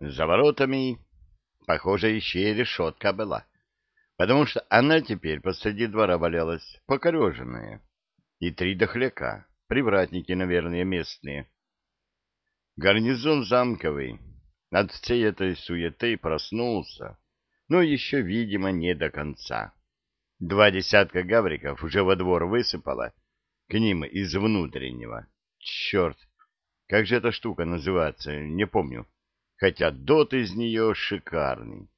За воротами, похоже, еще и решетка была, потому что она теперь посреди двора валялась, покореженная, и три дохляка, привратники, наверное, местные. Гарнизон замковый от всей этой суеты проснулся, но еще, видимо, не до конца. Два десятка гавриков уже во двор высыпало, к ним из внутреннего. Черт, как же эта штука называется, не помню. Хотя дот из нее шикарный.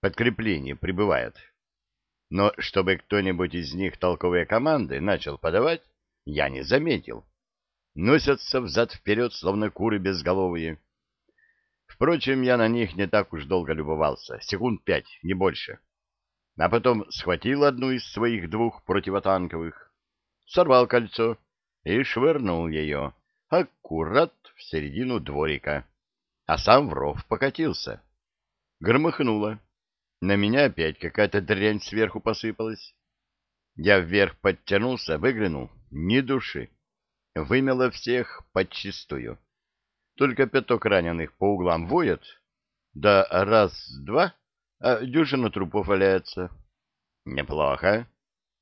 Подкрепление прибывает. Но чтобы кто-нибудь из них толковые команды начал подавать, я не заметил. Носятся взад-вперед, словно куры безголовые. Впрочем, я на них не так уж долго любовался, секунд пять, не больше. А потом схватил одну из своих двух противотанковых, сорвал кольцо и швырнул ее аккурат в середину дворика, а сам в ров покатился. Громыхнуло. На меня опять какая-то дрянь сверху посыпалась. Я вверх подтянулся, выглянул. Ни души. Вымело всех подчистую. Только пяток раненых по углам воет. Да раз-два, а дюжина трупов валяется. Неплохо.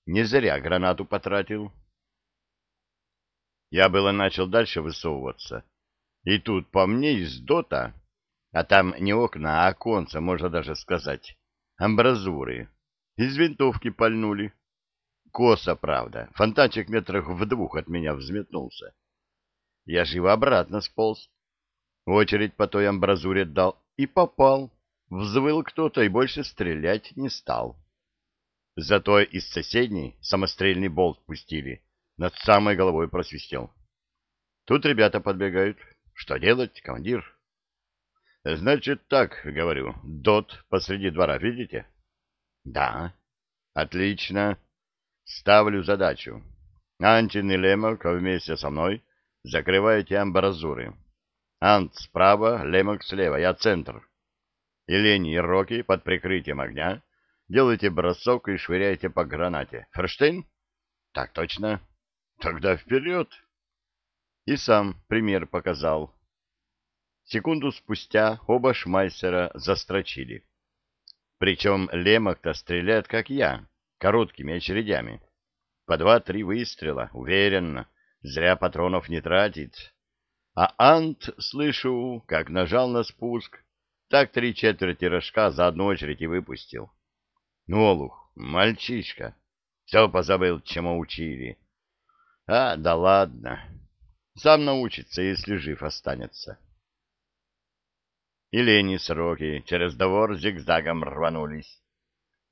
Не зря гранату потратил. Я было начал дальше высовываться. И тут по мне из дота, а там не окна, а оконца, можно даже сказать, амбразуры, из винтовки пальнули. Косо, правда, фонтанчик метрах в двух от меня взметнулся. Я живо обратно сполз, Очередь по той амбразуре дал и попал. Взвыл кто-то и больше стрелять не стал. Зато из соседней самострельный болт пустили. Над самой головой просвистел. Тут ребята подбегают. Что делать, командир? Значит так, говорю, дот посреди двора, видите? Да. Отлично. Ставлю задачу. Антин и Лемок вместе со мной закрываете амбразуры. Ант справа, Лемок слева, я центр. И Лени и Рокки под прикрытием огня делайте бросок и швыряйте по гранате. Ферштейн? Так точно. Тогда вперед. И сам пример показал. Секунду спустя оба шмайсера застрочили. Причем Лемок-то стреляет, как я, короткими очередями. По два-три выстрела, уверенно. Зря патронов не тратит. А Ант, слышу, как нажал на спуск, так три четверти рожка за одну очередь и выпустил. Ну, Олух, мальчишка, все позабыл, чему учили. А, да ладно, сам научится, если жив останется. И Лени сроки через двор зигзагом рванулись.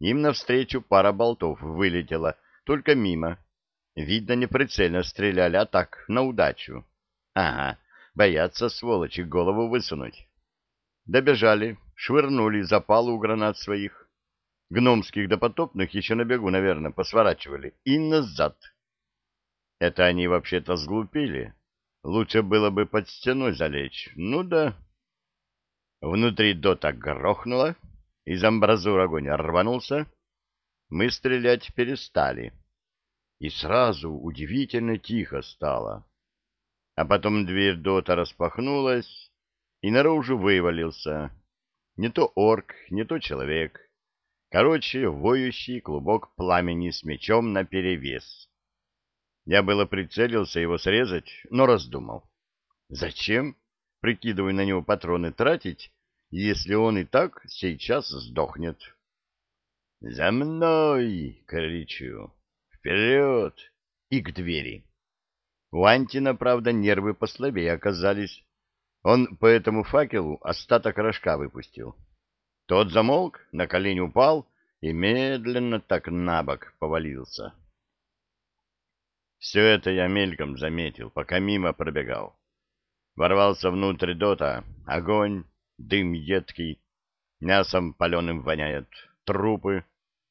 Им навстречу пара болтов вылетела, только мимо. Видно, неприцельно стреляли, а так, на удачу. Ага, Боятся, сволочи, голову высунуть. Добежали, швырнули запалу гранат своих. Гномских допотопных еще на бегу, наверное, посворачивали. И назад. Это они вообще-то сглупили. Лучше было бы под стеной залечь. Ну да. Внутри дота грохнуло, из амбразур огонь рванулся. Мы стрелять перестали. И сразу удивительно тихо стало а потом дверь дота распахнулась, и наружу вывалился не то орк, не то человек. Короче, воющий клубок пламени с мечом наперевес. Я было прицелился его срезать, но раздумал. Зачем, прикидывая на него патроны, тратить, если он и так сейчас сдохнет? «За мной!» — кричу. «Вперед!» и к двери. У Антина, правда, нервы послабее оказались. Он по этому факелу остаток рожка выпустил. Тот замолк, на колени упал и медленно так на бок повалился. Все это я мельком заметил, пока мимо пробегал. Ворвался внутрь дота, огонь, дым едкий, мясом паленым воняет, трупы,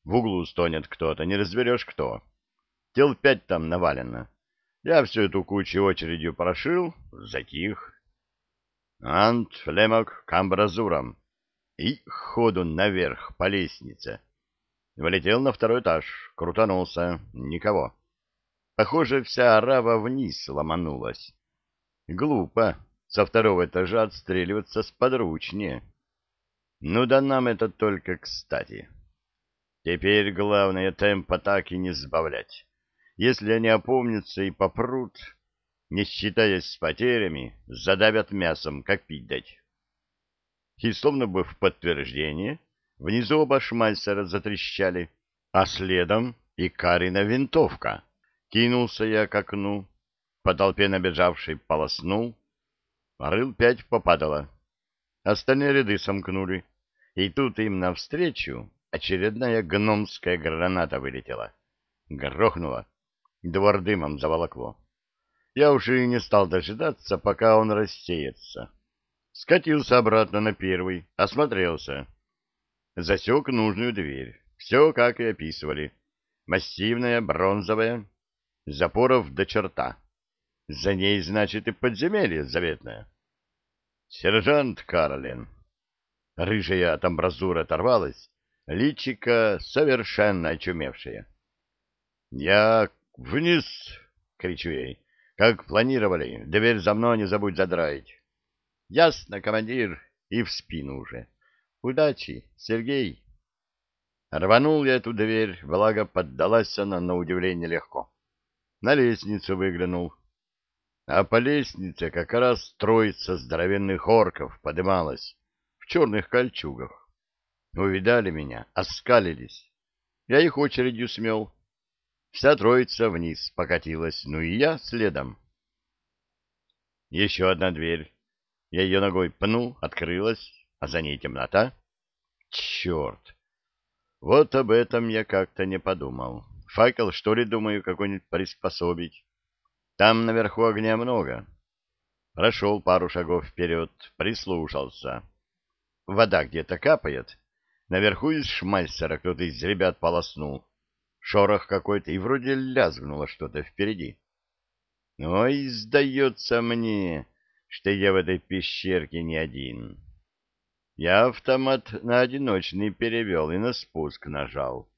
в углу стонет кто-то, не разберешь кто. Тел пять там навалено. Я всю эту кучу очередью прошил, затих. Ант, Лемок, к амбразурам. И ходу наверх по лестнице. Влетел на второй этаж, крутанулся. Никого. Похоже, вся арава вниз ломанулась. Глупо со второго этажа отстреливаться сподручнее. Ну да нам это только кстати. Теперь главное темп атаки не сбавлять. Если они опомнятся и попрут, не считаясь с потерями, задавят мясом, как пить дать. И словно бы в подтверждение, внизу оба шмальсера затрещали, а следом и Карина винтовка. Кинулся я к окну, по толпе набежавшей полоснул, рыл пять попадало. Остальные ряды сомкнули, и тут им навстречу очередная гномская граната вылетела. Грохнула, двор дымом заволокло. Я уже и не стал дожидаться, пока он рассеется. Скатился обратно на первый, осмотрелся. Засек нужную дверь. Все, как и описывали. Массивная, бронзовая, запоров до черта. За ней, значит, и подземелье заветное. Сержант Карлин. Рыжая от амбразуры оторвалась, личика совершенно очумевшая. «Я вниз!» — кричу ей. «Как планировали, дверь за мной не забудь задраить». «Ясно, командир!» И в спину уже. «Удачи, Сергей!» Рванул я эту дверь, благо поддалась она на удивление легко. На лестницу выглянул. А по лестнице как раз троица здоровенных орков подымалась в черных кольчугах. Увидали меня, оскалились. Я их очередью смел. Вся троица вниз покатилась, ну и я следом. Еще одна дверь. Я ее ногой пнул, открылась, а за ней темнота. Черт! Вот об этом я как-то не подумал. Факел, что ли, думаю, какой-нибудь приспособить. Там наверху огня много. Прошел пару шагов вперед, прислушался. Вода где-то капает. Наверху из шмальсера кто-то из ребят полоснул. Шорох какой-то, и вроде лязгнуло что-то впереди. Ой, сдается мне, что я в этой пещерке не один. Я автомат на одиночный перевел и на спуск нажал.